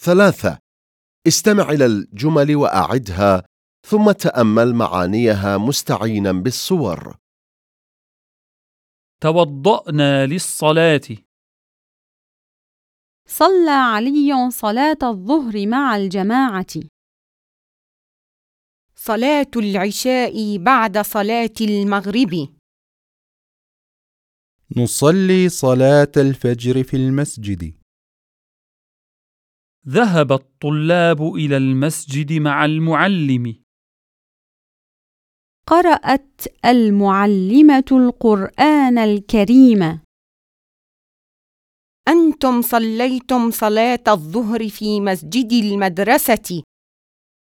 ثلاثة. استمع إلى الجمل وأعدها ثم تأمل معانيها مستعينا بالصور. توضأنا للصلاة. صلى علي صلاة الظهر مع الجماعة. صلاة العشاء بعد صلاة المغرب. نصلي صلاة الفجر في المسجد. ذهب الطلاب إلى المسجد مع المعلم. قرأت المعلمة القرآن الكريم. أنتم صليتم صلاة الظهر في مسجد المدرسة.